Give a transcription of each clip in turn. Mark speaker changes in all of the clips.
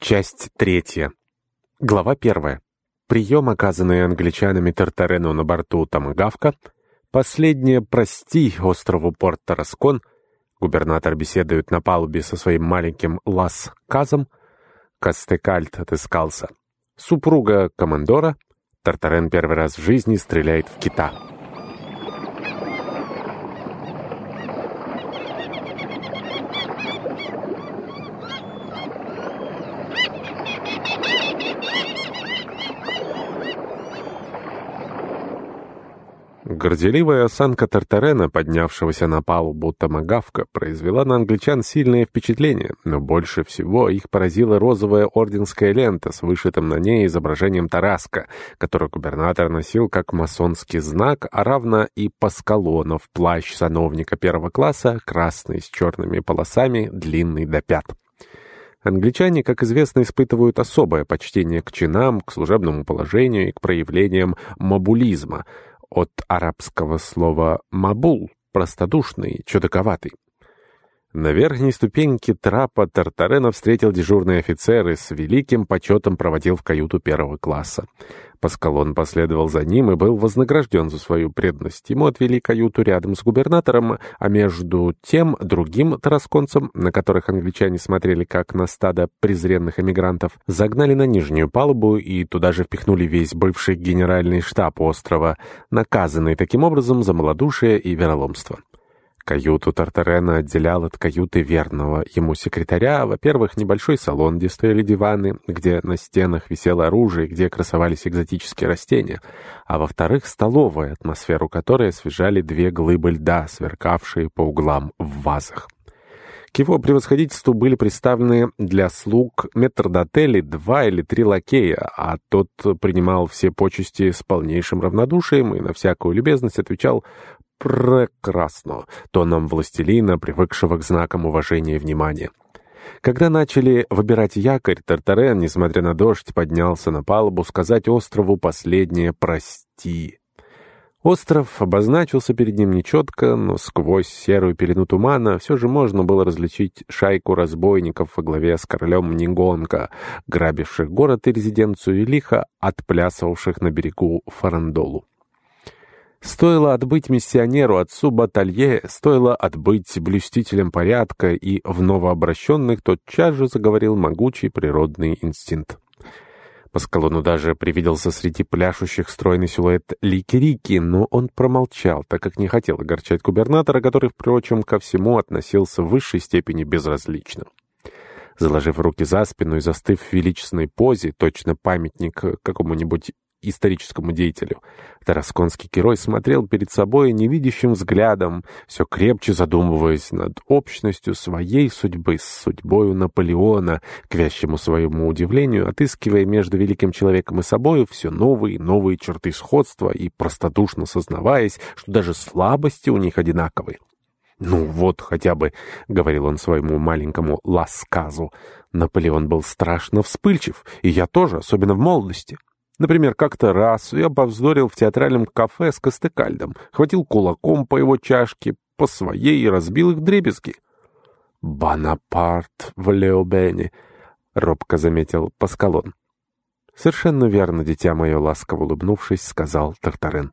Speaker 1: Часть третья. Глава первая. Прием, оказанный англичанами Тартарену на борту Тамагавка. Последнее «прости» острову Порт-Тараскон. Губернатор беседует на палубе со своим маленьким Лас-Казом. Кастекальт отыскался. Супруга командора. Тартарен первый раз в жизни стреляет в кита. Горделивая осанка Тартарена, поднявшегося на палубу Томагавка, произвела на англичан сильное впечатление, но больше всего их поразила розовая орденская лента с вышитым на ней изображением Тараска, который губернатор носил как масонский знак, а равно и Паскалонов плащ сановника первого класса, красный с черными полосами, длинный до пят. Англичане, как известно, испытывают особое почтение к чинам, к служебному положению и к проявлениям мабулизма — от арабского слова «мабул» — простодушный, чудаковатый. На верхней ступеньке трапа Тартарена встретил дежурный офицер и с великим почетом проводил в каюту первого класса. Паскалон последовал за ним и был вознагражден за свою преданность. Ему отвели каюту рядом с губернатором, а между тем другим тарасконцем, на которых англичане смотрели как на стадо презренных эмигрантов, загнали на нижнюю палубу и туда же впихнули весь бывший генеральный штаб острова, наказанный таким образом за малодушие и вероломство. Каюту Тартарена отделял от каюты верного ему секретаря, во-первых, небольшой салон, где стояли диваны, где на стенах висело оружие, где красовались экзотические растения, а во-вторых, столовая, атмосферу которой освежали две глыбы льда, сверкавшие по углам в вазах. К его превосходительству были представлены для слуг метрдотели два или три лакея, а тот принимал все почести с полнейшим равнодушием и на всякую любезность отвечал прекрасно, тоном властелина, привыкшего к знакам уважения и внимания. Когда начали выбирать якорь, Тартарен, несмотря на дождь, поднялся на палубу сказать острову последнее «прости». Остров обозначился перед ним нечетко, но сквозь серую пелену тумана все же можно было различить шайку разбойников во главе с королем Нигонка, грабивших город и резиденцию и лихо отплясывавших на берегу Фарандолу. Стоило отбыть миссионеру отцу Баталье, стоило отбыть блюстителям порядка, и в новообращенных тотчас же заговорил могучий природный инстинкт. Паскалону даже привиделся среди пляшущих стройный силуэт Ликерики, но он промолчал, так как не хотел огорчать губернатора, который, впрочем, ко всему относился в высшей степени безразлично. Заложив руки за спину и застыв в величественной позе, точно памятник какому-нибудь историческому деятелю. Тарасконский герой смотрел перед собой невидящим взглядом, все крепче задумываясь над общностью своей судьбы с судьбою Наполеона, к вящему своему удивлению, отыскивая между великим человеком и собою все новые и новые черты сходства и простодушно сознаваясь, что даже слабости у них одинаковые. «Ну вот хотя бы», — говорил он своему маленькому ласказу, — «Наполеон был страшно вспыльчив, и я тоже, особенно в молодости». Например, как-то раз я повздорил в театральном кафе с Костыкальдом, хватил кулаком по его чашке, по своей и разбил их дребезги. «Бонапарт в Леобене», — робко заметил Паскалон. «Совершенно верно, дитя мое», — ласково улыбнувшись, сказал Тартарен.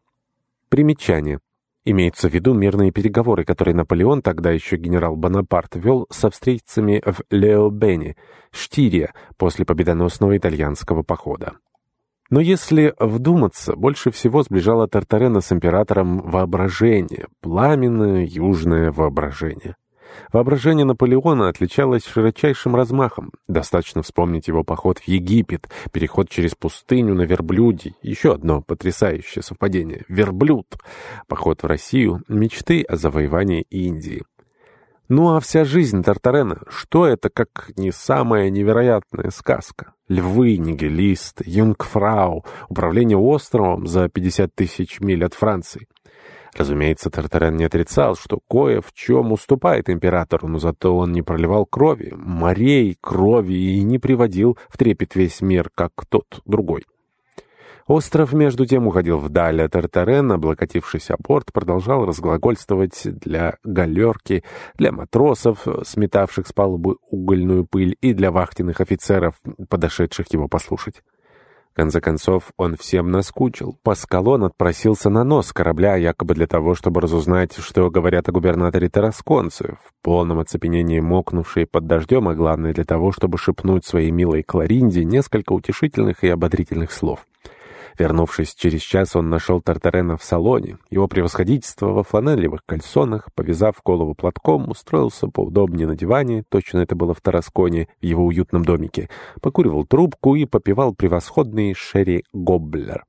Speaker 1: Примечание. Имеются в виду мирные переговоры, которые Наполеон, тогда еще генерал Бонапарт, вел с австрийцами в Леобене, Штирия, после победоносного итальянского похода. Но если вдуматься, больше всего сближало Тартарена с императором воображение, пламенное южное воображение. Воображение Наполеона отличалось широчайшим размахом. Достаточно вспомнить его поход в Египет, переход через пустыню на верблюде. Еще одно потрясающее совпадение. Верблюд. Поход в Россию. Мечты о завоевании Индии. Ну а вся жизнь Тартарена, что это как не самая невероятная сказка? Львы, нигилисты, юнгфрау, управление островом за 50 тысяч миль от Франции. Разумеется, Тартарен не отрицал, что кое в чем уступает императору, но зато он не проливал крови, морей крови и не приводил в трепет весь мир, как тот другой. Остров, между тем, уходил вдаль, а Тартарен, облокотившись о борт, продолжал разглагольствовать для галерки, для матросов, сметавших с палубы угольную пыль, и для вахтенных офицеров, подошедших его послушать. В конце концов, он всем наскучил. Паскалон отпросился на нос корабля, якобы для того, чтобы разузнать, что говорят о губернаторе Тарасконце, в полном оцепенении мокнувшей под дождем, а главное для того, чтобы шепнуть своей милой Кларинде несколько утешительных и ободрительных слов. Вернувшись через час, он нашел Тартарена в салоне. Его превосходительство во фланелевых кальсонах, повязав голову платком, устроился поудобнее на диване, точно это было в Тарасконе, в его уютном домике, покуривал трубку и попивал превосходный шерри Гобблер.